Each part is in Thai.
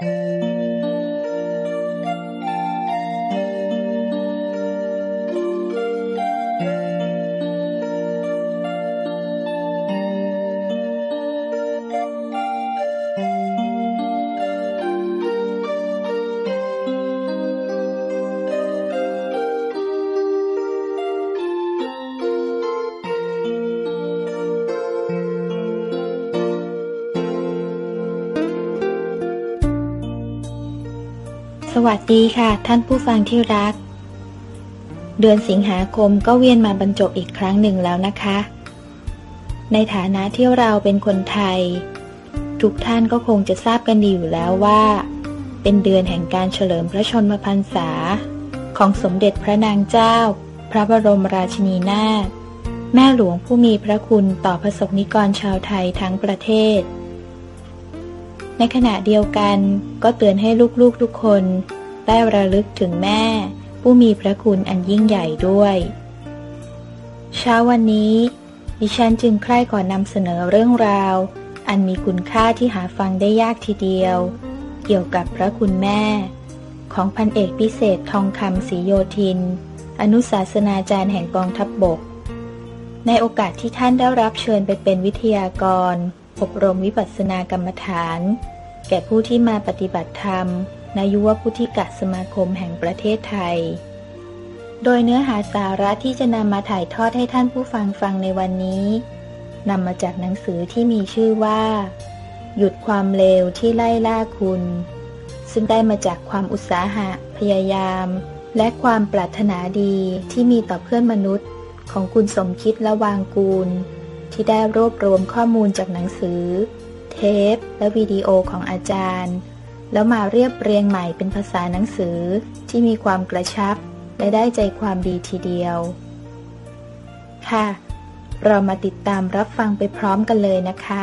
ส วัสดีค่ะ ท่านผู้ฟังที่รัก เดือนสิงหาคมก็เวียนมาบรรจบอีกครั้งหนึ่งแล้วนะคะ ในฐานะที่เราเป็นคนไทย ทุกท่านก็คงจะทราบกันดีอยู่แล้วว่า เป็นเดือนแห่งการเฉลิมพระชนมพรรษา ของสมเด็จพระนางเจ้า พระบรมราชินีนาถแม่หลวงผู้มีพระคุณต่อพระสงฆ์นิกรชาวไทยทั้งประเทศในขณะเดียวกันก็เตือนให้ลูกๆทุกคน ได้ระลึกถึงแม่ ผู้มีพระคุณอันยิ่งใหญ่ด้วย เช้าวันนี้ ดิฉันจึงใคร่ก่อนนำเสนอเรื่องราว อันมีคุณค่าที่หาฟังได้ยากทีเดียว เกี่ยวกับพระคุณแม่ ของพันเอกพิเศษทองคำศรีโยธิน อนุศาสนาจารย์แห่งกองทัพบบก ในโอกาสที่ท่านได้รับเชิญไปเป็นวิทยากร อบรมวิปัสสนากรรมฐาน แก่ผู้ที่มาปฏิบัติธรรมนายุวพุทธิกสมาคมแห่งประเทศไทย โดยเนื้อหาสาระที่จะนำมาถ่ายทอดให้ท่านผู้ฟังฟังในวันนี้นำมาจากหนังสือที่มีชื่อว่า หยุดความเลวที่ไล่ล่าคุณ ซึ่งได้มาจากความอุตสาหะ พยายาม และความปรารถนาดีที่มีต่อเพื่อนมนุษย์ของคุณสมคิดและวางกูล ที่ได้รวบรวมข้อมูลจากหนังสือ เทป และวิดีโอของอาจารย์ แล้วมาเรียบเรียงใหม่เป็นภาษาหนังสือที่มีความกระชับ และได้ใจความดีทีเดียว ค่ะ เรามาติดตามรับฟังไปพร้อมกันเลยนะคะ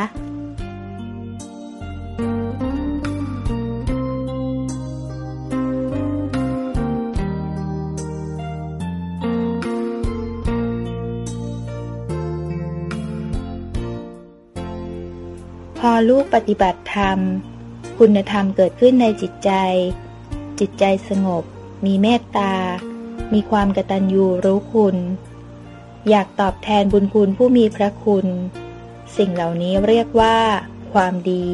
พอลูกปฏิบัติธรรม คุณธรรมเกิดขึ้นในจิตใจ จิตใจสงบ มีเมตตา มีความกตัญญูรู้คุณ อยากตอบแทนบุญคุณผู้มีพระคุณ สิ่งเหล่านี้เรียกว่า ความดี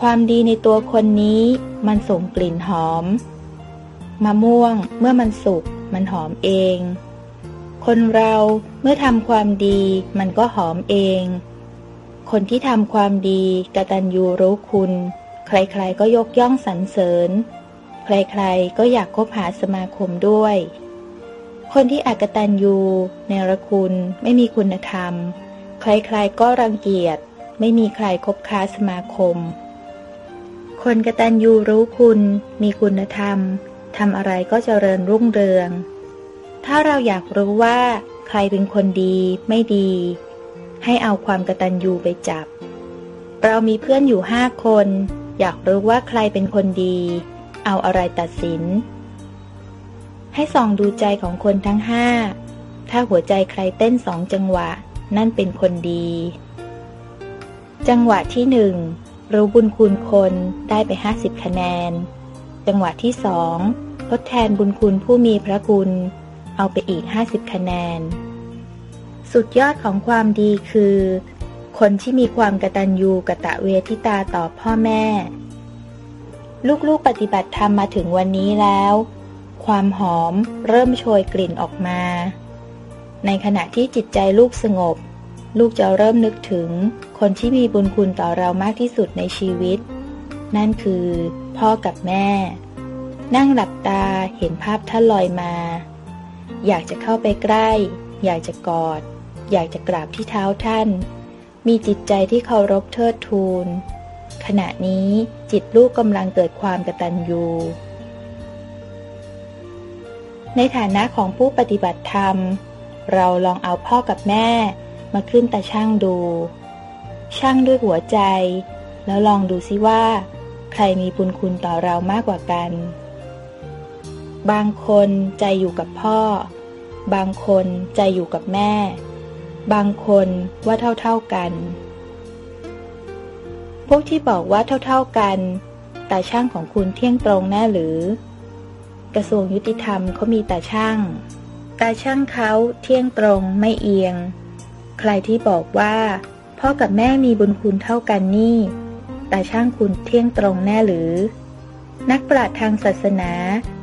ความดีในตัวคนนี้มันส่งกลิ่นหอม มะม่วงเมื่อมันสุกมันหอมเอง คนเราเมื่อทำความดีมันก็หอมเอง คนที่ทำความดี กตัญญูรู้คุณ ใครๆก็ยกย่องสรรเสริญ ใครๆก็อยากคบหาสมาคมด้วย คนที่อากตัญญูเนรคุณไม่มีคุณธรรม ใครๆก็รังเกียจ ไม่มีใครคบค้าสมาคม คนกตัญญูรู้คุณ มีคุณธรรมทำอะไรก็เจริญรุ่งเรือง ถ้าเราอยากรู้ว่า ใครเป็นคนดีไม่ดี ให้เอาความกระตัญญูไปจับ เรามีเพื่อนอยู่ห้าคน อยากรู้ว่าใครเป็นคนดี เอาอะไรตัดสิน ให้ส่องดูใจของคนทั้งห้า ถ้าหัวใจใครเต้นสองจังหวะ นั่นเป็นคนดี จังหวะที่หนึ่งรู้บุญคุณคนได้ไปห้าสิบคะแนน จังหวะที่สองทดแทนบุญคุณผู้มีพระคุณ เอาไปอีก 50 คะแนน สุดยอดของความดีคือ คนที่มีความกตัญญูกะตะเวทิตาต่อพ่อแม่ ลูกๆปฏิบัติธรรมมาถึงวันนี้แล้ว ความหอมเริ่มโชยกลิ่นออกมา ในขณะที่จิตใจลูกสงบ ลูกจะเริ่มนึกถึง คนที่มีบุญคุณต่อเรามากที่สุดในชีวิต นั่นคือ พ่อกับแม่ นั่งหลับตาเห็นภาพท่านลอยมา อยากจะเข้าไปใกล้ อยากจะกอด อยากจะกราบที่เท้าท่าน มีจิตใจที่เคารพเทิดทูน ขณะนี้จิตลูกกำลังเกิดความกตัญญูในฐานะของผู้ปฏิบัติธรรม เราลองเอาพ่อกับแม่มาขึ้นตาช่างดู ช่างด้วยหัวใจ แล้วลองดูซิว่า ใครมีบุญคุณต่อเรามากกว่ากัน บางคนใจอยู่กับพ่อ บางคนใจอยู่กับแม่ บางคนว่าเท่าๆกัน พวกที่บอกว่าเท่าๆกัน ตาช่างของคุณเที่ยงตรงแน่หรือ กระทรวงยุติธรรมเขามีตาช่าง ตาช่างเขาเที่ยงตรงไม่เอียง ใครที่บอกว่า พ่อกับแม่มีบุญคุณเท่ากันนี่ตาช่างคุณเที่ยงตรงแน่หรือ นักปราชญ์ทางศาสนา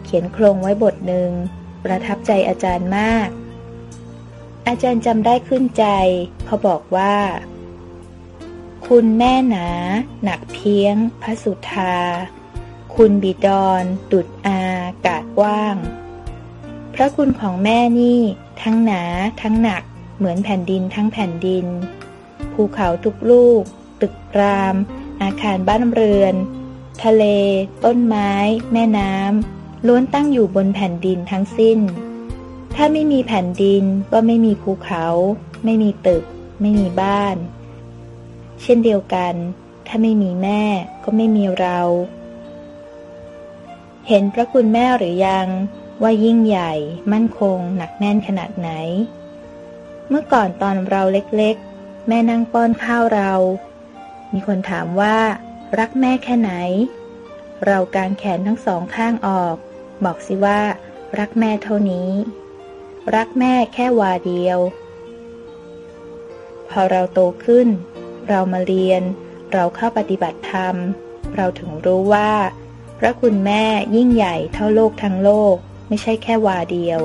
เขียนโครงไว้บทหนึ่งประทับใจอาจารย์มาก อาจารย์จำได้ขึ้นใจ เขาบอกว่า คุณแม่หนา หนักเพียง พระสุธา คุณบิดอนดุดอา กาดว้าง พระคุณของแม่นี่ ทั้งหนา ทั้งหนัก เหมือนแผ่นดินทั้งแผ่นดิน ภูเขาทุกลูก ตึกราม อาคารบ้านเรือน ทะเล ต้นไม้ แม่น้ำล้วนตั้งอยู่บนแผ่นดินทั้งสิ้น ถ้าไม่มีแผ่นดินก็ไม่มีภูเขา ไม่มีตึก ไม่มีบ้าน เช่นเดียวกัน ถ้าไม่มีแม่ก็ไม่มีเรา เห็นพระคุณแม่หรือยังว่ายิ่งใหญ่ มั่นคง หนักแน่นขนาดไหน เมื่อก่อนตอนเราเล็กๆ แม่นั่งป้อนข้าวเรา มีคนถามว่า รักแม่แค่ไหน เราการแขนทั้งสองข้างออก บอกสิว่า รักแม่เท่านี้ รักแม่แค่วาเดียว พอเราโตขึ้น เรามาเรียน เราเข้าปฏิบัติธรรม เราถึงรู้ว่า พระคุณแม่ยิ่งใหญ่เท่าโลกทั้งโลก ไม่ใช่แค่วาเดียว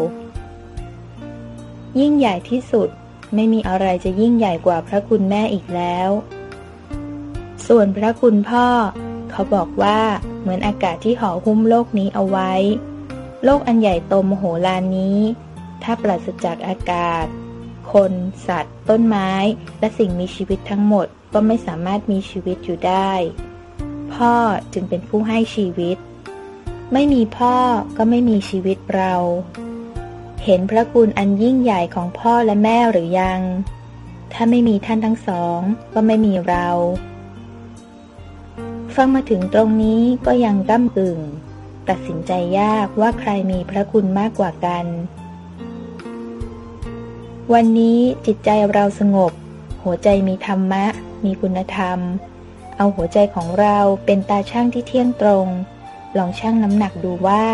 ยิ่งใหญ่ที่สุดไม่มีอะไรจะยิ่งใหญ่กว่าพระคุณแม่อีกแล้ว ส่วนพระคุณพ่อ เขาบอกว่าเหมือนอากาศที่ห่อหุ้มโลกนี้เอาไว้ โลกอันใหญ่โตมโหฬารนี้ ถ้าปราศจากอากาศ คน สัตว์ ต้นไม้ และสิ่งมีชีวิตทั้งหมดก็ไม่สามารถมีชีวิตอยู่ได้ พ่อจึงเป็นผู้ให้ชีวิต ไม่มีพ่อก็ไม่มีชีวิตเรา เห็นพระคุณอันยิ่งใหญ่ของพ่อและแม่หรือยัง ถ้าไม่มีท่านทั้งสองก็ไม่มีเรา ฟังมาถึงตรงนี้ก็ยังก้ำกึ่ง ตัดสินใจยากว่าใครมีพระคุณมากกว่ากัน วันนี้จิตใจเราสงบ หัวใจมีธรรมะ มีคุณธรรม เอาหัวใจของเราเป็นตาช่างที่เที่ยงตรง ลองชั่งน้ำหนักดูว่า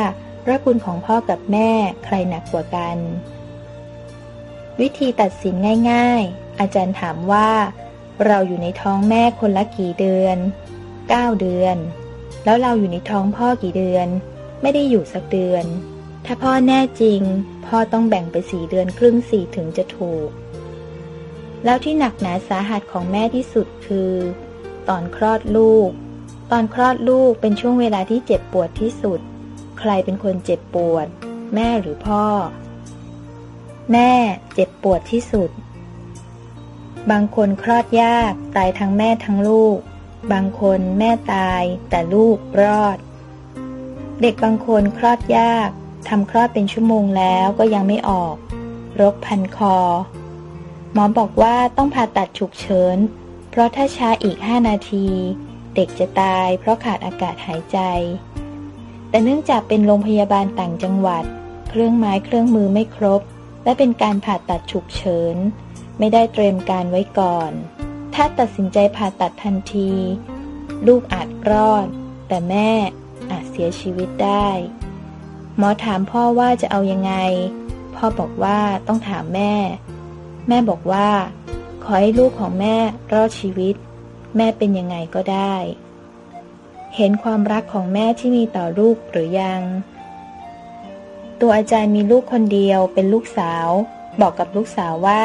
พระคุณของพ่อกับแม่ใครหนักกว่ากัน วิธีตัดสินง่าย ๆ อาจารย์ถามว่า เราอยู่ในท้องแม่คนละกี่เดือน 9 เดือน แล้วเราอยู่ในท้องพ่อกี่เดือน ไม่ได้อยู่สักเดือน ถ้าพ่อแน่จริง พ่อต้องแบ่งไปสี่เดือนครึ่งสี่ถึงจะถูก แล้วที่หนักหนาสาหัสของแม่ที่สุดคือ ตอนคลอดลูก ตอนคลอดลูกเป็นช่วงเวลาที่เจ็บปวดที่สุด ใครเป็นคนเจ็บปวด แม่หรือพ่อ แม่เจ็บปวดที่สุด บางคนคลอดยากตายทั้งแม่ทั้งลูก บางคนแม่ตายแต่ลูกรอด เด็กบางคนคลอดยาก ทำคลอดเป็นชั่วโมงแล้วก็ยังไม่ออก รกพันคอ หมอบอกว่าต้องผ่าตัดฉุกเฉิน เพราะถ้าช้าอีกห้านาที เด็กจะตายเพราะขาดอากาศหายใจ แต่เนื่องจากเป็นโรงพยาบาลต่างจังหวัด เครื่องไม้เครื่องมือไม่ครบ และเป็นการผ่าตัดฉุกเฉิน ไม่ได้เตรียมการไว้ก่อน ถ้าตัดสินใจผ่าตัดทันที ลูกอาจรอด แต่แม่อาจเสียชีวิตได้ หมอถามพ่อว่าจะเอายังไง พ่อบอกว่าต้องถามแม่ แม่บอกว่า ขอให้ลูกของแม่รอดชีวิต แม่เป็นยังไงก็ได้ เห็นความรักของแม่ที่มีต่อลูกหรือยัง ตัวอาจารย์มีลูกคนเดียวเป็นลูกสาว บอกกับลูกสาวว่า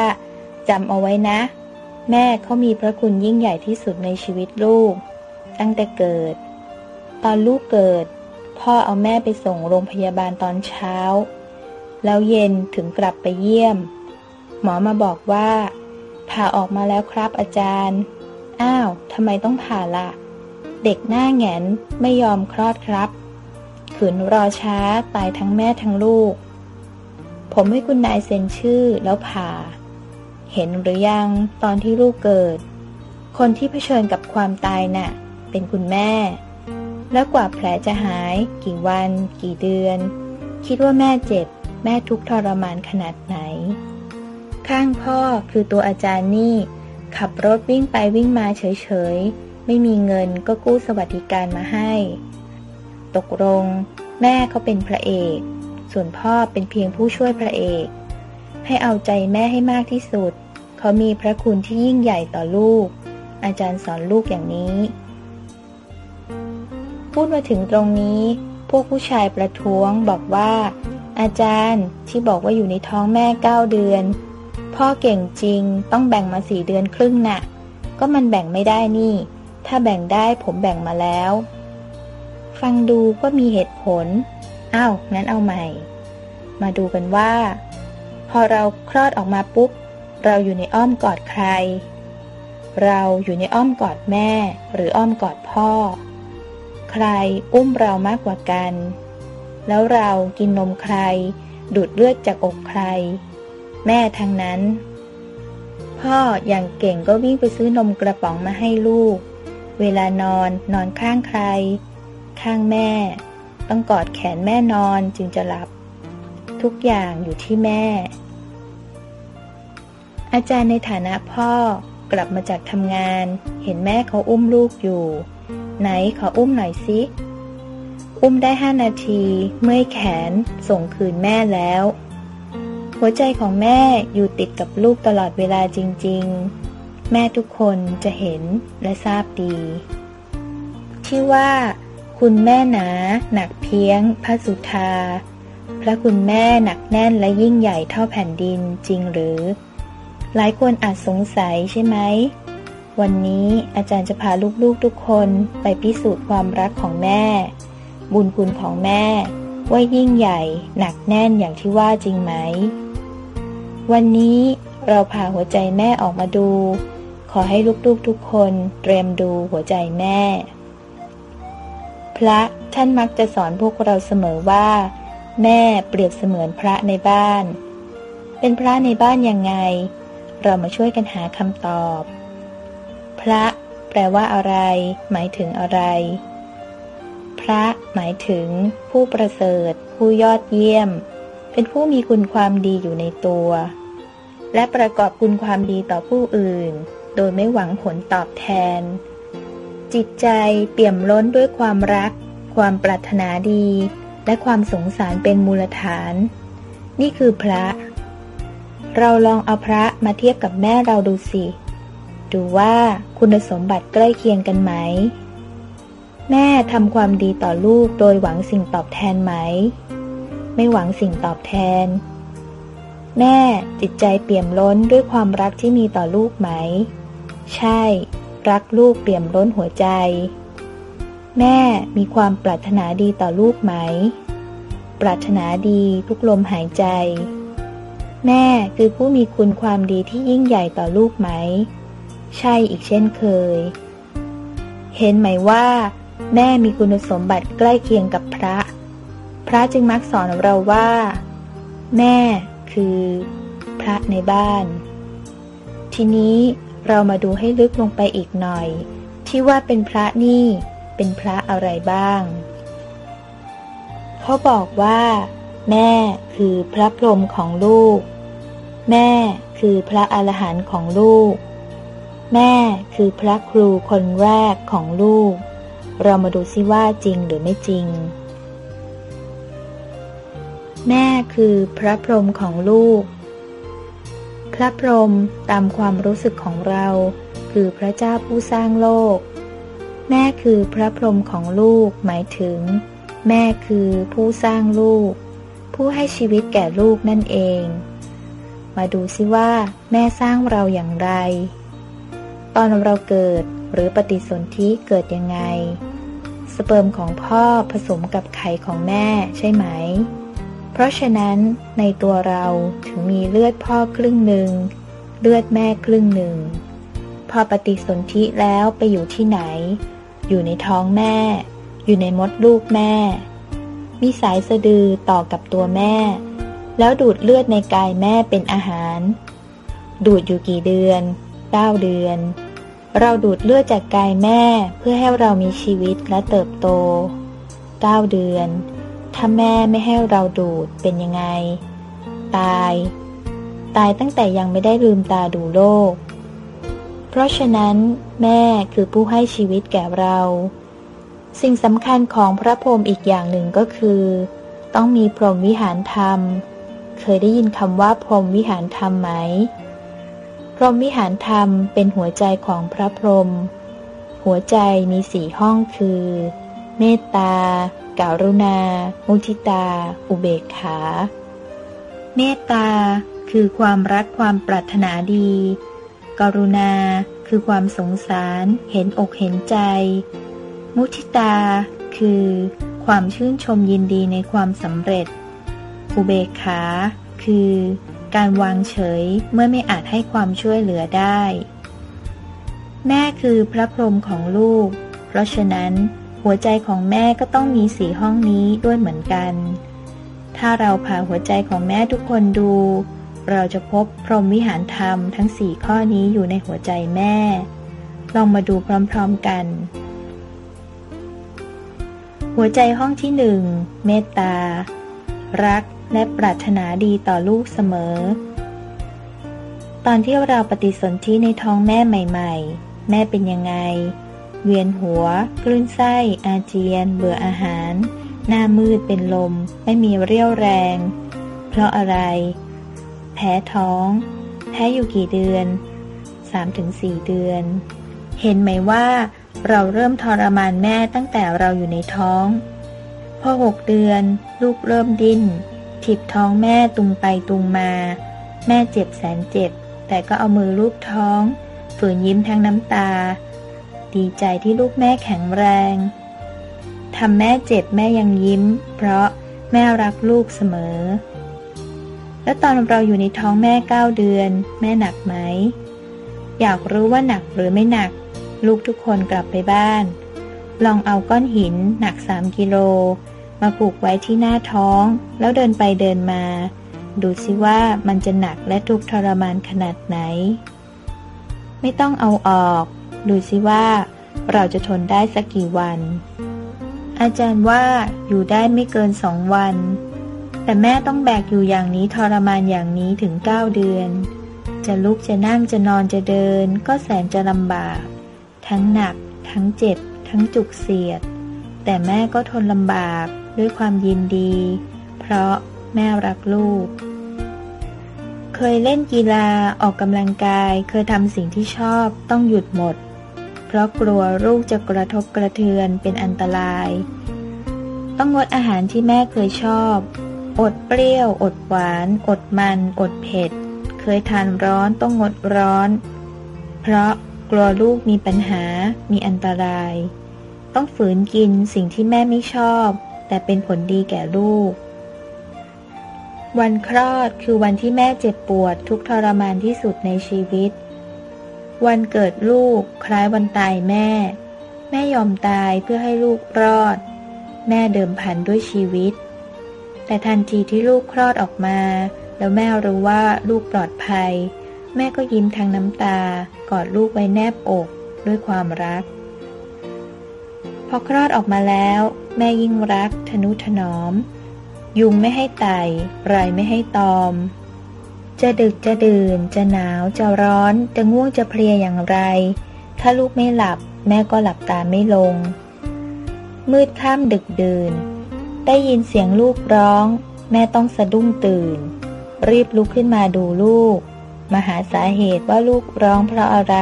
จำเอาไว้นะ แม่เขามีพระคุณยิ่งใหญ่ที่สุดในชีวิตลูก ตั้งแต่เกิด ตอนลูกเกิด พ่อเอาแม่ไปส่งโรงพยาบาลตอนเช้า แล้วเย็นถึงกลับไปเยี่ยม หมอมาบอกว่าผ่าออกมาแล้วครับอาจารย์ อ้าวทำไมต้องผ่าละเด็กหน้าแงนไม่ยอมคลอดครับ ขืนรอช้าตายทั้งแม่ทั้งลูก ผมให้คุณนายเซ็นชื่อแล้วผ่า เห็นหรือยังตอนที่ลูกเกิด คนที่เผชิญกับความตายน่ะ เป็นคุณแม่ แล้วกว่าแผลจะหาย กี่วัน กี่เดือน คิดว่าแม่เจ็บ แม่ทุกทรมานขนาดไหน ข้างพ่อคือตัวอาจารย์นี่ ขับรถวิ่งไปวิ่งมาเฉยๆ ไม่มีเงินก็กู้สวัสดิการมาให้ ตกลง แม่เขาเป็นพระเอก ส่วนพ่อเป็นเพียงผู้ช่วยพระเอก ให้เอาใจแม่ให้มากที่สุด เขามีพระคุณที่ยิ่งใหญ่ต่อลูก อาจารย์สอนลูกอย่างนี้ พูดมาถึงตรงนี้ พวกผู้ชายประท้วงบอกว่า อาจารย์ที่บอกว่าอยู่ในท้องแม่เก้าเดือน พ่อเก่งจริงต้องแบ่งมาสี่เดือนครึ่งนะ่ะ ก็มันแบ่งไม่ได้นี่ ถ้าแบ่งได้ผมแบ่งมาแล้ว ฟังดูก็มีเหตุผลอ้าวงั้นเอาใหม่ มาดูกันว่า พอเราคลอดออกมาปุ๊บ เราอยู่ในอ้อมกอดใคร เราอยู่ในอ้อมกอดแม่ หรืออ้อมกอดพ่อ ใครอุ้มเรามากกว่ากัน แล้วเรากินนมใคร ดูดเลือดจากอกใคร แม่ทั้งนั้น พ่ออย่างเก่งก็วิ่งไปซื้อนมกระป๋องมาให้ลูก เวลานอนนอนข้างใคร ข้างแม่ ต้องกอดแขนแม่นอนจึงจะหลับ ทุกอย่างอยู่ที่แม่ อาจารย์ในฐานะพ่อกลับมาจากทำงาน เห็นแม่เขาอุ้มลูกอยู่ ไหนขออุ้มหน่อยสิ อุ้มได้ห้านาที เมื่อยแขนส่งคืนแม่แล้ว หัวใจของแม่อยู่ติดกับลูกตลอดเวลาจริง ๆ แม่ทุกคนจะเห็นและทราบดี ที่ว่าคุณแม่หนา หนักเพียง พระสุธา พระคุณแม่หนักแน่นและยิ่งใหญ่เท่าแผ่นดินจริงหรือ หลายคนอาจสงสัยใช่ไหม วันนี้อาจารย์จะพาลูกๆทุกคนไปพิสูจน์ความรักของแม่ บุญคุณของแม่ ว่ายิ่งใหญ่หนักแน่นอย่างที่ว่าจริงไหม วันนี้เราพาหัวใจแม่ออกมาดู ขอให้ลูกๆทุกคนเตรียมดูหัวใจแม่ พระท่านมักจะสอนพวกเราเสมอว่า แม่เปรียบเสมือนพระในบ้าน เป็นพระในบ้านยังไง เรามาช่วยกันหาคำตอบ ระแปลว่าอะไร หมายถึงอะไร พระหมายถึง ผู้ประเสริฐ ผู้ยอดเยี่ยม เป็นผู้มีคุณความดีอยู่ในตัว และประกอบคุณความดีต่อผู้อื่น โดยไม่หวังผลตอบแทน จิตใจเปี่ยมล้นด้วยความรัก ความปรารถนาดี และความสงสารเป็นมูลฐาน นี่คือพระ เราลองเอาพระมาเทียบกับแม่เราดูสิ ดูว่าคุณสมบัติใกล้เคียงกันไหม แม่ทำความดีต่อลูกโดยหวังสิ่งตอบแทนไหม ไม่หวังสิ่งตอบแทน แม่จิตใจเปี่ยมล้นด้วยความรักที่มีต่อลูกไหม ใช่ รักลูกเปี่ยมล้นหัวใจ แม่มีความปรารถนาดีต่อลูกไหม ปรารถนาดีทุกลมหายใจแม่คือผู้มีคุณความดีที่ยิ่งใหญ่ต่อลูกไหม ใช่อีกเช่นเคย เห็นไหมว่า แม่มีคุณสมบัติใกล้เคียงกับพระ พระจึงมักสอนเราว่า แม่คือ พระในบ้าน ทีนี้เรามาดูให้ลึกลงไปอีกหน่อย ที่ว่าเป็นพระนี่เป็นพระอะไรบ้าง เขาบอกว่า แม่คือพระพรหมของลูก แม่คือพระอรหันต์ของลูก แม่คือพระครูคนแรกของลูก เรามาดูซิว่าจริงหรือไม่จริง แม่คือพระพรหมของลูก พระพรหมตามความรู้สึกของเรา คือพระเจ้าผู้สร้างโลก แม่คือพระพรหมของลูกหมายถึง แม่คือผู้สร้างลูก ผู้ให้ชีวิตแก่ลูกนั่นเอง มาดูซิว่า แม่สร้างเราอย่างไร ตอนเราเกิดหรือปฏิสนธิเกิดยังไง สเปิร์มของพ่อผสมกับไข่ของแม่ใช่ไหม เพราะฉะนั้นในตัวเราถึงมีเลือดพ่อครึ่งหนึ่ง เลือดแม่ครึ่งหนึ่ง พอปฏิสนธิแล้วไปอยู่ที่ไหน อยู่ในท้องแม่ อยู่ในมดลูกแม่ มีสายสะดือต่อกับตัวแม่ แล้วดูดเลือดในกายแม่เป็นอาหาร ดูดอยู่กี่เดือนเก้าเดือน เราดูดเลือดจากกายแม่เพื่อให้เรามีชีวิตและเติบโตเก้าเดือน ถ้าแม่ไม่ให้เราดูดเป็นยังไง ตาย ตายตั้งแต่ยังไม่ได้ลืมตาดูโลก เพราะฉะนั้น แม่คือผู้ให้ชีวิตแก่เรา สิ่งสำคัญของพระพรหมอีกอย่างหนึ่งก็คือ ต้องมีพรหมวิหารธรรม เคยได้ยินคำว่าพรหมวิหารธรรมไหม พรหมวิหารธรรมเป็นหัวใจของพระพรหม หัวใจมีสี่ห้องคือ เมตตาการุณา มุทิตา อุเบกขา เมตตาคือความรักความปรารถนาดี กรุณาคือความสงสาร เห็นอกเห็นใจ มุทิตาคือความชื่นชมยินดีในความสำเร็จ อุเบกขา คือ การวางเฉยเมื่อไม่อาจให้ความช่วยเหลือได้ แม่คือพระพรหมของลูก เพราะฉะนั้น หัวใจของแม่ก็ต้องมีสีห้องนี้ด้วยเหมือนกัน ถ้าเราผ่าหัวใจของแม่ทุกคนดู เราจะพบพรหมวิหารธรรมทั้งสี่ข้อนี้อยู่ในหัวใจแม่ ลองมาดูพร้อมๆกัน หัวใจห้องที่หนึ่งเมตตา รัก และปรารถนาดีต่อลูกเสมอ ตอนที่เราปฏิสนธิในท้องแม่ใหม่ ๆ แม่เป็นยังไง เวียนหัว คลื่นไส้ อาเจียน เบื่ออาหาร หน้ามืดเป็นลม ไม่มีเรี่ยวแรง เพราะอะไร แพ้ท้อง แพ้อยู่กี่เดือน 3-4 เดือน เห็นไหมว่าเราเริ่มทรมานแม่ตั้งแต่เราอยู่ในท้อง พอหกเดือน ลูกเริ่มดิ้น ถีบท้องแม่ตุงไปตุงมา แม่เจ็บแสนเจ็บ แต่ก็เอามือลูบท้อง ฝืนยิ้มทั้งน้ำตา ดีใจที่ลูกแม่แข็งแรงทำแม่เจ็บแม่ยังยิ้ม เพราะแม่รักลูกเสมอ แล้วตอนเราอยู่ในท้องแม่เก้าเดือน แม่หนักไหม อยากรู้ว่าหนักหรือไม่หนัก ลูกทุกคนกลับไปบ้าน ลองเอาก้อนหินหนักสามกิโล มาผูกไว้ที่หน้าท้อง แล้วเดินไปเดินมา ดูสิว่ามันจะหนักและทุกทรมานขนาดไหน ไม่ต้องเอาออก ดูสิว่าเราจะทนได้สักกี่วัน อาจารย์ว่าอยู่ได้ไม่เกินสองวัน แต่แม่ต้องแบกอยู่อย่างนี้ทรมานอย่างนี้ถึงเก้าเดือน จะลุกจะนั่งจะนอนจะเดิน ก็แสนจะลำบาก ทั้งหนัก ทั้งเจ็บ ทั้งจุกเสียด แต่แม่ก็ทนลำบากด้วยความยินดี เพราะแม่รักลูก เคยเล่นกีฬาออกกำลังกาย เคยทำสิ่งที่ชอบต้องหยุดหมด เพราะกลัวลูกจะกระทบกระเทือนเป็นอันตราย ต้องงดอาหารที่แม่เคยชอบ อดเปรี้ยว อดหวาน อดมัน อดเผ็ด เคยทานร้อนต้องงดร้อน เพราะกลัวลูกมีปัญหามีอันตราย ต้องฝืนกินสิ่งที่แม่ไม่ชอบ แต่เป็นผลดีแก่ลูก วันคลอดคือวันที่แม่เจ็บปวดทุกทรมานที่สุดในชีวิต วันเกิดลูกคล้ายวันตายแม่ แม่ยอมตายเพื่อให้ลูกรอด แม่เดิมพันด้วยชีวิต แต่ทันทีที่ลูกคลอดออกมา แล้วแม่รู้ว่าลูกปลอดภัย แม่ก็ยิ้มทางน้ำตากอดลูกไว้แนบอกด้วยความรัก พอคลอดออกมาแล้ว แม่ยิ่งรัก ทนุถนอม ยุงไม่ให้ไต่ไรไม่ให้ตอม จะดึกจะดื่น จะหนาวจะร้อน จะง่วงจะเพลียอย่างไร ถ้าลูกไม่หลับ แม่ก็หลับตาไม่ลง มืดค่ำดึกดื่น ได้ยินเสียงลูกร้อง แม่ต้องสะดุ้งตื่น รีบลุกขึ้นมาดูลูก มาหาสาเหตุว่าลูกร้องเพราะอะไร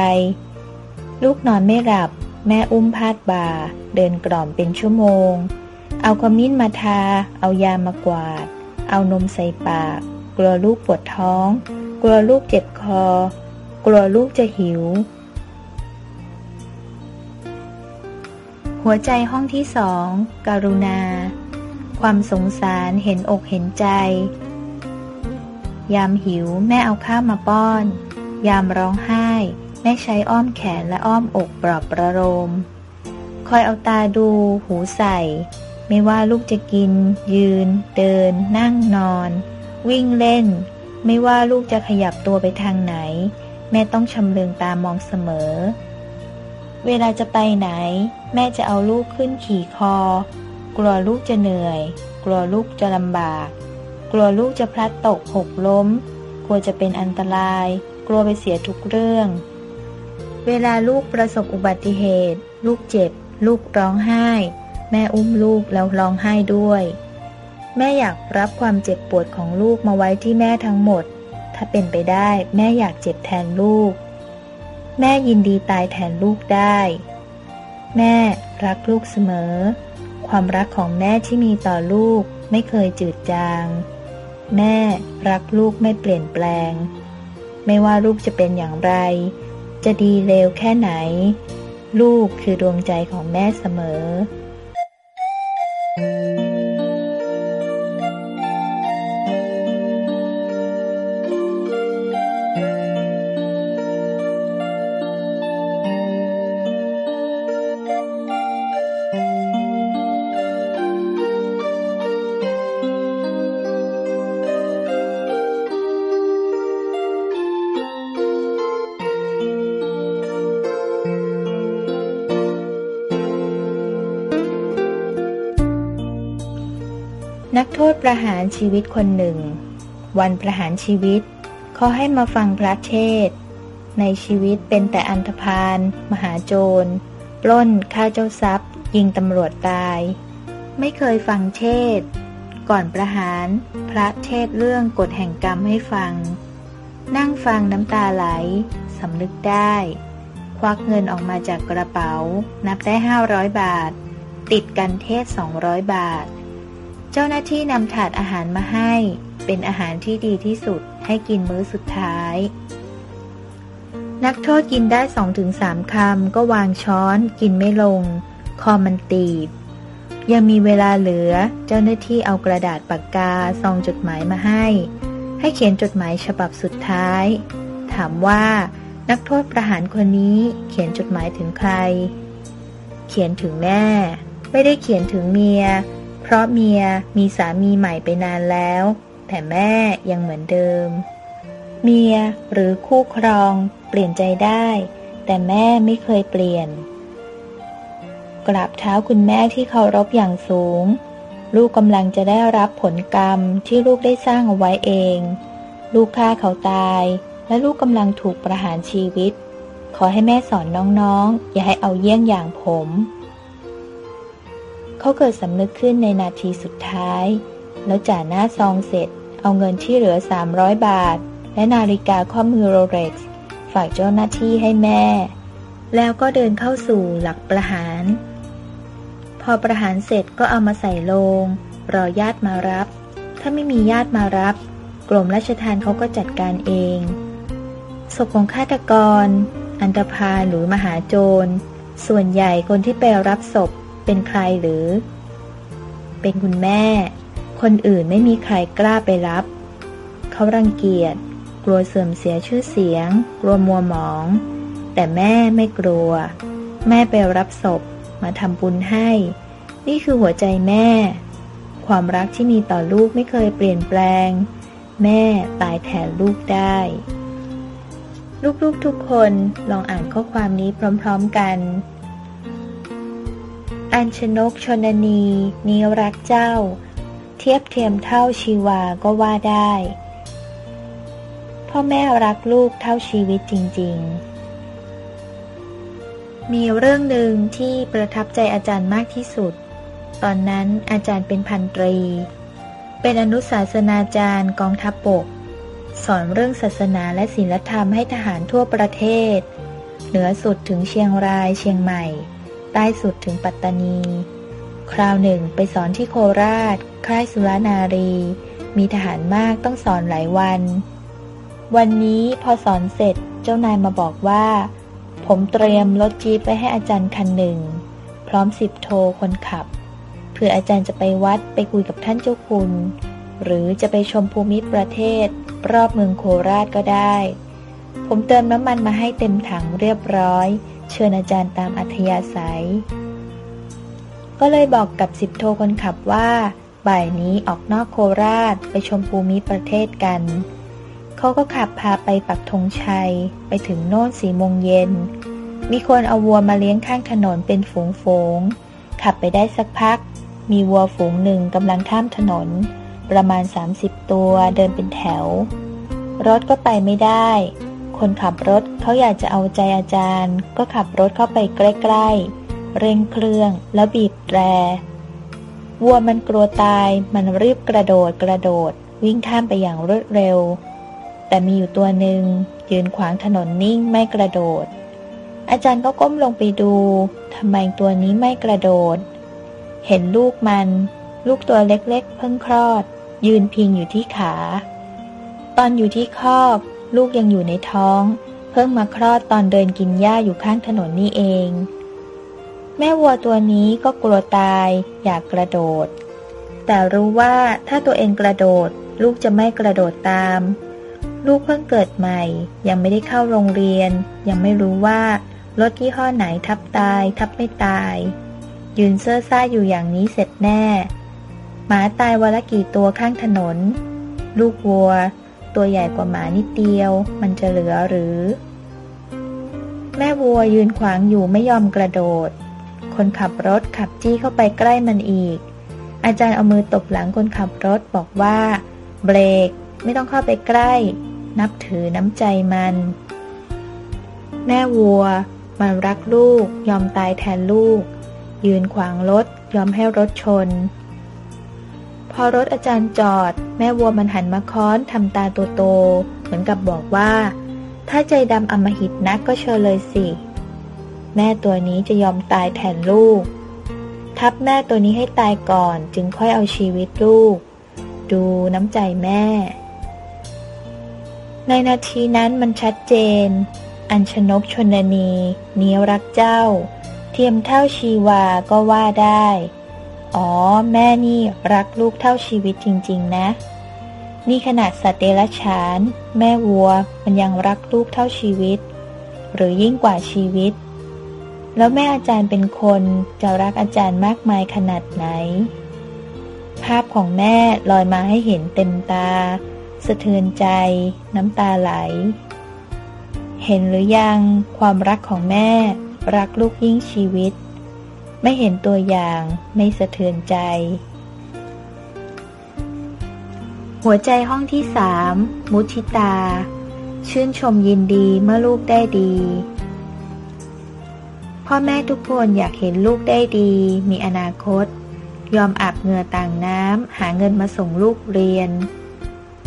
ลูกนอนไม่หลับ แม่อุ้มพาดบ่า เดินกล่อมเป็นชั่วโมง เอาขมิ้นมาทา เอายามากวาด เอานมใส่ปาก กลัวลูกปวดท้อง กลัวลูกเจ็บคอ กลัวลูกจะหิว หัวใจห้องที่สองการุณา ความสงสารเห็นอกเห็นใจ ยามหิวแม่เอาข้าวมาป้อน ยามร้องไห้ แม่ใช้อ้อมแขนและอ้อมอกปลอบประโลมคอยเอาตาดู หูใส่ ไม่ว่าลูกจะกิน ยืน เดิน นั่งนอน วิ่งเล่น ไม่ว่าลูกจะขยับตัวไปทางไหน แม่ต้องชำเลืองตามองเสมอ เวลาจะไปไหน แม่จะเอาลูกขึ้นขี่คอ กลัวลูกจะเหนื่อย กลัวลูกจะลำบาก กลัวลูกจะพลัดตกหกล้ม กลัวจะเป็นอันตราย กลัวไปเสียทุกเรื่อง เวลาลูกประสบอุบัติเหตุ ลูกเจ็บ ลูกร้องไห้ แม่อุ้มลูกแล้วร้องไห้ด้วย แม่อยากรับความเจ็บปวดของลูกมาไว้ที่แม่ทั้งหมด ถ้าเป็นไปได้แม่อยากเจ็บแทนลูก แม่ยินดีตายแทนลูกได้ แม่รักลูกเสมอ ความรักของแม่ที่มีต่อลูกไม่เคยจืดจาง แม่รักลูกไม่เปลี่ยนแปลง ไม่ว่าลูกจะเป็นอย่างไร จะดีเลวแค่ไหน ลูกคือดวงใจของแม่เสมอ โทษประหารชีวิตคนหนึ่ง วันประหารชีวิตขาให้มาฟังพระเทศ ในชีวิตเป็นแต่อันธพาลมหาโจร ปล้นฆ่าเจ้าทรัพย์ ยิงตำรวจตาย ไม่เคยฟังเทศ ก่อนประหารพระเทศเรื่องกฎแห่งกรรมให้ฟัง นั่งฟังน้ำตาไหลสำนึกได้ ควักเงินออกมาจากกระเป๋า นับได้ห้าร้อยบาท ติดกันเทศสองร้อยบาท จ้าหน้าที่นำถาดอาหารมาให้ เป็นอาหารที่ดีที่สุดให้กินมื้อสุดท้าย นักโทษกินได้สองถึงสามคำก็วางช้อนกินไม่ลง คอมันตีบ ยังมีเวลาเหลือเจ้าหน้าที่เอากระดาษปากกาซองจดหมายมาให้ ให้เขียนจดหมายฉบับสุดท้าย ถามว่า นักโทษประหารคนนี้เขียนจดหมายถึงใคร เขียนถึงแม่ ไม่ได้เขียนถึงเมีย เพราะเมียมีสามีใหม่ไปนานแล้ว แต่แม่ยังเหมือนเดิม เมียหรือคู่ครองเปลี่ยนใจได้ แต่แม่ไม่เคยเปลี่ยน กราบเท้าคุณแม่ที่เคารพอย่างสูง ลูกกำลังจะได้รับผลกรรมที่ลูกได้สร้างเอาไว้เอง ลูกฆ่าเขาตาย และลูกกำลังถูกประหารชีวิต ขอให้แม่สอนน้องๆ อย่าให้เอาเยี่ยงอย่างผม เขาเกิดสำนึกขึ้นในนาทีสุดท้าย แล้วจ่าหน้าซองเสร็จ เอาเงินที่เหลือ 300 บาท และนาฬิกาข้อมือโรเล็กซ์ ฝากเจ้าหน้าที่ให้แม่ แล้วก็เดินเข้าสู่หลักประหาร พอประหารเสร็จก็เอามาใส่โลง รอญาติมารับ ถ้าไม่มีญาติมารับ กรมราชทานเขาก็จัดการเองศพของฆาตกร อันตรพาหรือมหาโจร ส่วนใหญ่คนที่ไปรับศพ เป็นใครหรือ เป็นคุณแม่ คนอื่นไม่มีใครกล้าไปรับ เขารังเกียจ กลัวเสื่อมเสียชื่อเสียง กลัวมัวหมอง แต่แม่ไม่กลัว แม่ไปรับศพมาทำบุญให้ นี่คือหัวใจแม่ ความรักที่มีต่อลูกไม่เคยเปลี่ยนแปลง แม่ตายแทนลูกได้ ลูกๆทุกคนลองอ่านข้อความนี้พร้อม ๆกัน อัญชนกชนนีนี้รักเจ้า เทียบเทียมเท่าชีวาก็ว่าได้ พ่อแม่รักลูกเท่าชีวิตจริง ๆ มีเรื่องหนึ่งที่ประทับใจอาจารย์มากที่สุด ตอนนั้นอาจารย์เป็นพันตรี เป็นอนุศาสนาจารย์กองทัพบก สอนเรื่องศาสนาและศีลธรรมให้ทหารทั่วประเทศ เหนือสุดถึงเชียงรายเชียงใหม่ ต้สุดถึงปัตตานี คราวหนึ่งไปสอนที่โคราช ค่ายสุรนารี มีทหารมากต้องสอนหลายวัน วันนี้พอสอนเสร็จเจ้านายมาบอกว่า ผมเตรียมรถจี๊ปไว้ให้อาจารย์คันหนึ่ง พร้อมสิบโทคนขับเพื่ออาจารย์จะไปวัดไปคุยกับท่านเจ้าคุณ หรือจะไปชมภูมิประเทศ รอบเมืองโคราชก็ได้ ผมเติมน้ำมันมาให้เต็มถังเรียบร้อย เชิญอาจารย์ตามอัธยาศัย ก็เลยบอกกับสิบโทคนขับว่า บ่ายนี้ออกนอกโคราชไปชมภูมิประเทศกัน เขาก็ขับพาไปปักธงชัย ไปถึงโน่นสี่โมงเย็น มีคนเอาวัวมาเลี้ยงข้างถนนเป็นฝูงฝูงขับไปได้สักพัก มีวัวฝูงหนึ่งกำลังข้ามถนน ประมาณ 30 ตัวเดินเป็นแถว รถก็ไปไม่ได้ คนขับรถเขาอยากจะเอาใจอาจารย์ ก็ขับรถเข้าไปใกล้ๆ เร่งเครื่องแล้วบีบแตรวัวมันกลัวตายมันรีบกระโดดกระโดด วิ่งข้ามไปอย่างรวดเร็ว แต่มีอยู่ตัวหนึ่งยืนขวางถนนนิ่งไม่กระโดด อาจารย์ก็ก้มลงไปดูทำไมตัวนี้ไม่กระโดด เห็นลูกมัน ลูกตัวเล็กๆ เพิ่งคลอด ยืนพิงอยู่ที่ขา ตอนอยู่ที่คอก ลูกยังอยู่ในท้อง เพิ่งมาคลอดตอนเดินกินหญ้าอยู่ข้างถนนนี่เอง แม่วัวตัวนี้ก็กลัวตาย อยากกระโดด แต่รู้ว่าถ้าตัวเองกระโดด ลูกจะไม่กระโดดตาม ลูกเพิ่งเกิดใหม่ ยังไม่ได้เข้าโรงเรียน ยังไม่รู้ว่ารถยี่ห้อไหนทับตาย ทับไม่ตาย ยืนเซ่อซ่าอยู่อย่างนี้เสร็จแน่ หมาตายวันละกี่ตัวข้างถนน ลูกวัว ตัวใหญ่กว่าหมานิดเดียว มันจะเหลือหรือ แม่วัวยืนขวางอยู่ไม่ยอมกระโดด คนขับรถขับจี้เข้าไปใกล้มันอีก อาจารย์เอามือตบหลังคนขับรถบอกว่า เบรก ไม่ต้องเข้าไปใกล้ นับถือน้ำใจมัน แม่วัว มันรักลูก ยอมตายแทนลูก ยืนขวางรถยอมให้รถชน พอรถอาจารย์จอด แม่วัวมันหันมาค้อนทำตาโตๆเหมือนกับบอกว่า ถ้าใจดำอมหิตนักก็เชิญเลยสิ แม่ตัวนี้จะยอมตายแทนลูก ทับแม่ตัวนี้ให้ตายก่อนจึงค่อยเอาชีวิตลูก ดูน้ำใจแม่ ในนาทีนั้นมันชัดเจน อัญชนกชนนีเนียรักเจ้า เทียมเท่าชีวาก็ว่าได้ อ๋อ แม่นี่รักลูกเท่าชีวิตจริง ๆ นะ นี่ขนาดสัตว์เดรัจฉาน แม่วัวมันยังรักลูกเท่าชีวิต หรือยิ่งกว่าชีวิต แล้วแม่อาจารย์เป็นคนจะรักอาจารย์มากมายขนาดไหน ภาพของแม่ลอยมาให้เห็นเต็มตา สะเทือนใจ น้ำตาไหล เห็นหรือยังความรักของแม่ รักลูกยิ่งชีวิต ไม่เห็นตัวอย่างไม่สะเทือนใจ หัวใจห้องที่สามมุทิตา ชื่นชมยินดีเมื่อลูกได้ดี พ่อแม่ทุกคนอยากเห็นลูกได้ดี มีอนาคต ยอมอาบเหงื่อต่างน้ำหาเงินมาส่งลูกเรียน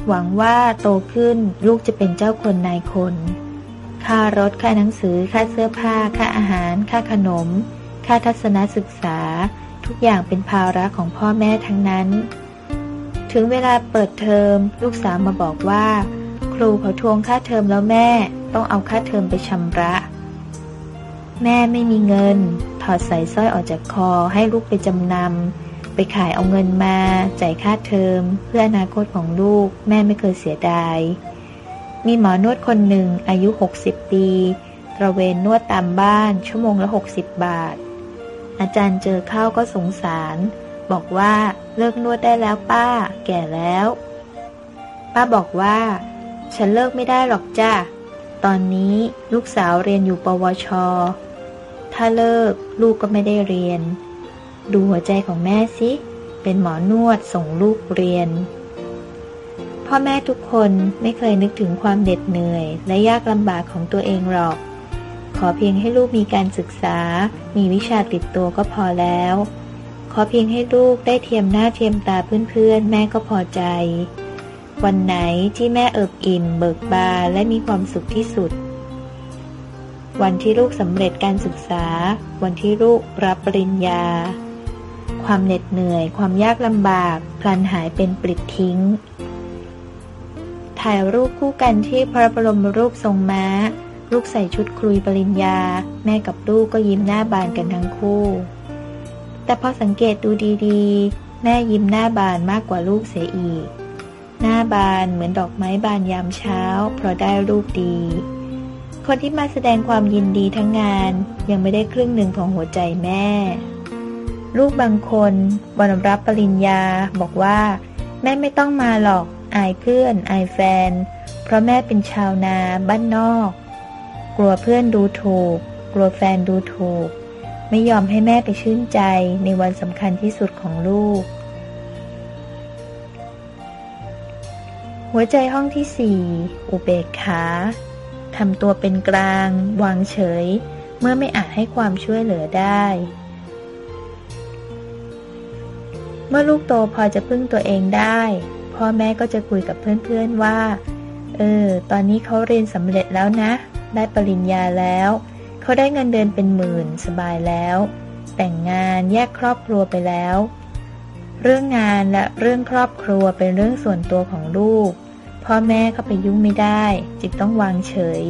หวังว่าโตขึ้นลูกจะเป็นเจ้าคนนายคน ค่ารถค่าหนังสือค่าเสื้อผ้า ค่าอาหาร ค่าขนม ค่าทัศนศึกษา ทุกอย่างเป็นภาระของพ่อแม่ทั้งนั้น ถึงเวลาเปิดเทอม ลูกสาวมาบอกว่า ครูเขาทวงค่าเทอมแล้วแม่ ต้องเอาค่าเทอมไปชำระ แม่ไม่มีเงิน ถอดสายสร้อยออกจากคอให้ลูกไปจำนำไปขายเอาเงินมา จ่ายค่าเทอม เพื่ออนาคตของลูก แม่ไม่เคยเสียดายมีหมอนวดคนหนึ่งอายุ 60 ปี ตระเวนนวดตามบ้านชั่วโมงละ 60 บาท อาจารย์เจอเข้าก็สงสาร บอกว่าเลิกนวดได้แล้วป้า แก่แล้ว ป้าบอกว่า ฉันเลิกไม่ได้หรอกจ้าตอนนี้ลูกสาวเรียนอยู่ปวช ถ้าเลิกลูกก็ไม่ได้เรียน ดูหัวใจของแม่สิ เป็นหมอนวดส่งลูกเรียน พ่อแม่ทุกคนไม่เคยนึกถึงความเด็ดเหนื่อย และยากลำบากของตัวเองหรอก ขอเพียงให้ลูกมีการศึกษา มีวิชาติดตัวก็พอแล้ว ขอเพียงให้ลูกได้เทียมหน้าเทียมตาเพื่อนๆ แม่ก็พอใจ วันไหนที่แม่เอิบอิ่ม เบิกบานและมีความสุขที่สุด วันที่ลูกสำเร็จการศึกษา วันที่ลูกรับปริญญา ความเหน็ดเหนื่อย ความยากลำบาก พลันหายเป็นปลิดทิ้ง ถ่ายรูปคู่กันที่พระบรมรูปทรงม้า ลูกใส่ชุดคลุยปริญญา แม่กับลูกก็ยิ้มหน้าบานกันทั้งคู่ แต่พอสังเกตดูดีๆ แม่ยิ้มหน้าบานมากกว่าลูกเสียอีก หน้าบานเหมือนดอกไม้บานยามเช้า เพราะได้ลูกดี คนที่มาแสดงความยินดีทั้งงานยังไม่ได้ครึ่งหนึ่งของหัวใจแม่ ลูกบางคนวันรับปริญญาบอกว่า แม่ไม่ต้องมาหรอกอายเพื่อนอายแฟน เพราะแม่เป็นชาวนาบ้านนอกก ลัวเพื่อนดูถูก กลัวแฟนดูถูก ไม่ยอมให้แม่ไปชื่นใจในวันสำคัญที่สุดของลูก หัวใจห้องที่สี่อุเบกขาทำตัวเป็นกลาง วางเฉย เมื่อไม่อาจให้ความช่วยเหลือได้ เมื่อลูกโตพอจะพึ่งตัวเองได้ พ่อแม่ก็จะคุยกับเพื่อนๆว่า เออ ตอนนี้เขาเรียนสำเร็จแล้วนะ ได้ปริญญาแล้ว เขาได้เงินเดือนเป็นหมื่นสบายแล้ว แต่งงานแยกครอบครัวไปแล้ว เรื่องงานและเรื่องครอบครัวเป็นเรื่องส่วนตัวของลูก พ่อแม่เข้าไปยุ่งไม่ได้ จิตต้องวางเฉย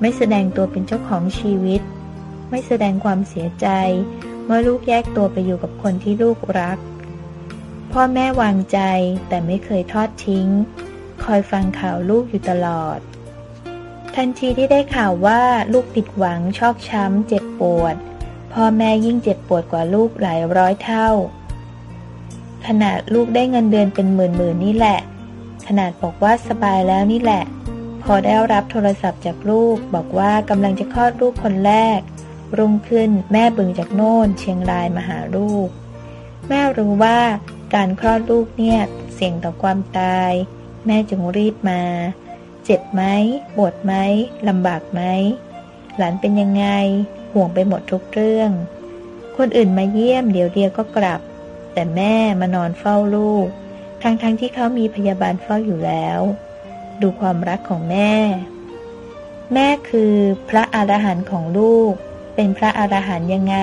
ไม่แสดงตัวเป็นเจ้าของชีวิต ไม่แสดงความเสียใจ เมื่อลูกแยกตัวไปอยู่กับคนที่ลูกรัก พ่อแม่วางใจแต่ไม่เคยทอดทิ้ง คอยฟังข่าวลูกอยู่ตลอด ทันทีที่ได้ข่าวว่าลูกผิดหวังชอกช้ำเจ็บปวด พ่อแม่ยิ่งเจ็บปวดกว่าลูกหลายร้อยเท่า ขนาดลูกได้เงินเดือนเป็นหมื่นๆนี่แหละ ขนาดบอกว่าสบายแล้วนี่แหละ พอได้รับโทรศัพท์จากลูก บอกว่ากำลังจะคลอดลูกคนแรก รุ่งขึ้นแม่บึงจากโน่นเชียงรายมาหาลูก แม่รู้ว่าการคลอดลูกเนี่ยเสี่ยงต่อความตาย แม่จึงรีบมา เจ็บไหมปวดไหมลำบากไหม หลานเป็นยังไง ห่วงไปหมดทุกเรื่อง คนอื่นมาเยี่ยมเดี๋ยวเดียวก็กลับ แต่แม่มานอนเฝ้าลูก ทั้งๆทที่เขามีพยาบาลเฝ้าอยู่แล้ว ดูความรักของแม่ แม่คือพระอรหันต์ของลูก เป็นพระอรหันต์ยังไง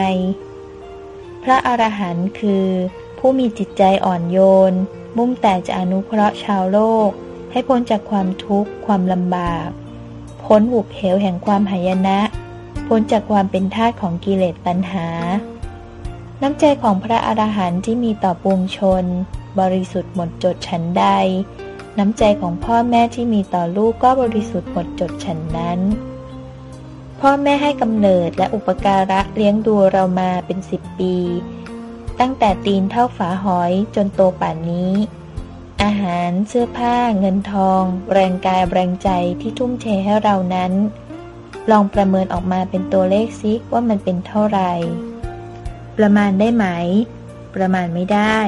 พระอรหันต์คือ ผู้มีจิตใจอ่อนโยน มุ่งแต่จะอนุเคราะห์ชาวโลก ให้พ้นจากความทุกข์ ความลำบาก พ้นหุบเหวแห่งความหายนะ พ้นจากความเป็นทาสของกิเลสตัณหา น้ำใจของพระอรหันต์ที่มีต่อปวงชน บริสุทธิ์หมดจดฉันใด น้ำใจของพ่อแม่ที่มีต่อลูกก็บริสุทธิ์หมดจดฉันนั้น พ่อแม่ให้กำเนิดและอุปการะเลี้ยงดูเรามาเป็นสิบปี ตั้งแต่ตีนเท่าฝาหอยจนโตป่านนี้ อาหารเสื้อผ้าเงินทอง แรงกายแรงใจที่ทุ่มเทให้เรานั้น ลองประเมินออกมาเป็นตัวเลขซิว่ามันเป็นเท่าไหร่ ประมาณได้ไหม ประมาณไม่ได้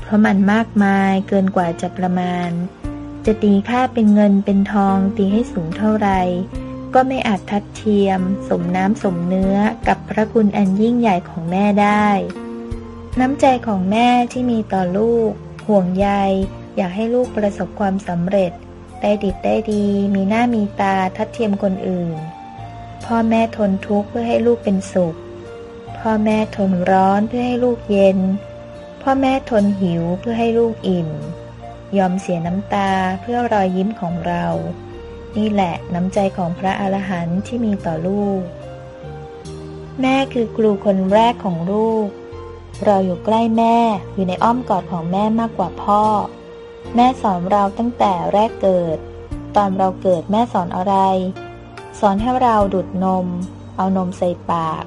เพราะมันมากมายเกินกว่าจะประมาณ จะตีค่าเป็นเงินเป็นทองตีให้สูงเท่าไรก็ไม่อาจทัดเทียม สมน้ำสมเนื้อกับพระคุณอันยิ่งใหญ่ของแม่ได้ น้ำใจของแม่ที่มีต่อลูก ห่วงใย อยากให้ลูกประสบความสำเร็จ ได้ดิบได้ดี มีหน้ามีตาทัดเทียมคนอื่น พ่อแม่ทนทุกข์เพื่อให้ลูกเป็นสุข พ่อแม่ทนร้อนเพื่อให้ลูกเย็น พ่อแม่ทนหิวเพื่อให้ลูกอิ่ม ยอมเสียน้ำตาเพื่อรอยยิ้มของเรา นี่แหละน้ำใจของพระอรหันต์ที่มีต่อลูก แม่คือครูคนแรกของลูกเราอยู่ใกล้แม่อยู่ในอ้อมกอดของแม่มากกว่าพ่อ แม่สอนเราตั้งแต่แรกเกิด ตอนเราเกิดแม่สอนอะไร สอนให้เราดูดนม เอานมใส่ปาก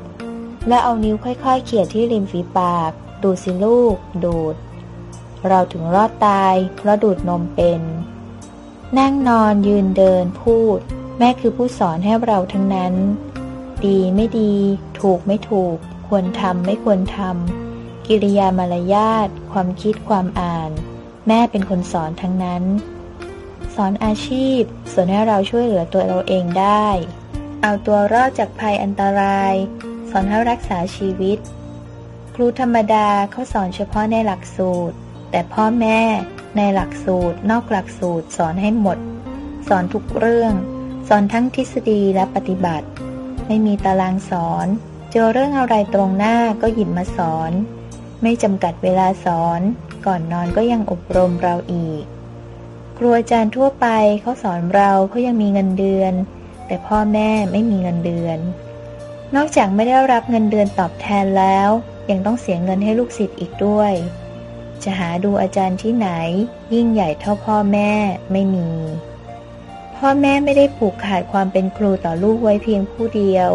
และเอานิ้วค่อยๆ เขี่ยที่ริมฝีปาก ดูสิลูก ดูด เราถึงรอดตายเพราะดูดนมเป็น นั่งนอนยืนเดินพูด แม่คือผู้สอนให้เราทั้งนั้น ดีไม่ดี ถูกไม่ถูก ควรทำไม่ควรทำกิริยามารยาทความคิดความอ่าน แม่เป็นคนสอนทั้งนั้น สอนอาชีพสอนให้เราช่วยเหลือตัวเราเองได้ เอาตัวรอดจากภัยอันตราย สอนให้รักษาชีวิต ครูธรรมดาเขาสอนเฉพาะในหลักสูตร แต่พ่อแม่ในหลักสูตร นอกหลักสูตรสอนให้หมด สอนทุกเรื่อง สอนทั้งทฤษฎีและปฏิบัติ ไม่มีตารางสอน เจอเรื่องอะไรตรงหน้าก็หยิบมาสอน ไม่จำกัดเวลาสอน ก่อนนอนก็ยังอบรมเราอีก ครูอาจารย์ทั่วไปเขาสอนเราเขายังมีเงินเดือน แต่พ่อแม่ไม่มีเงินเดือน นอกจากไม่ได้รับเงินเดือนตอบแทนแล้ว ยังต้องเสียเงินให้ลูกศิษย์อีกด้วย จะหาดูอาจารย์ที่ไหน ยิ่งใหญ่เท่าพ่อแม่ไม่มี พ่อแม่ไม่ได้ผูกขาดความเป็นครูต่อลูกไว้เพียงผู้เดียว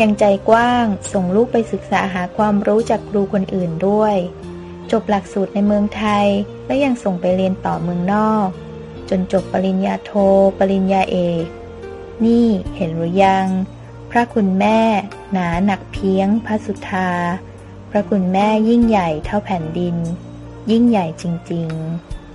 ยังใจกว้างส่งลูกไปศึกษาหาความรู้จากครูคนอื่นด้วย จบหลักสูตรในเมืองไทย และยังส่งไปเรียนต่อเมืองนอก จนจบปริญญาโทปริญญาเอก นี่เห็นหรือยัง พระคุณแม่ หนาหนักเพียงพระสุธา พระคุณแม่ยิ่งใหญ่เท่าแผ่นดิน ยิ่งใหญ่จริง ๆ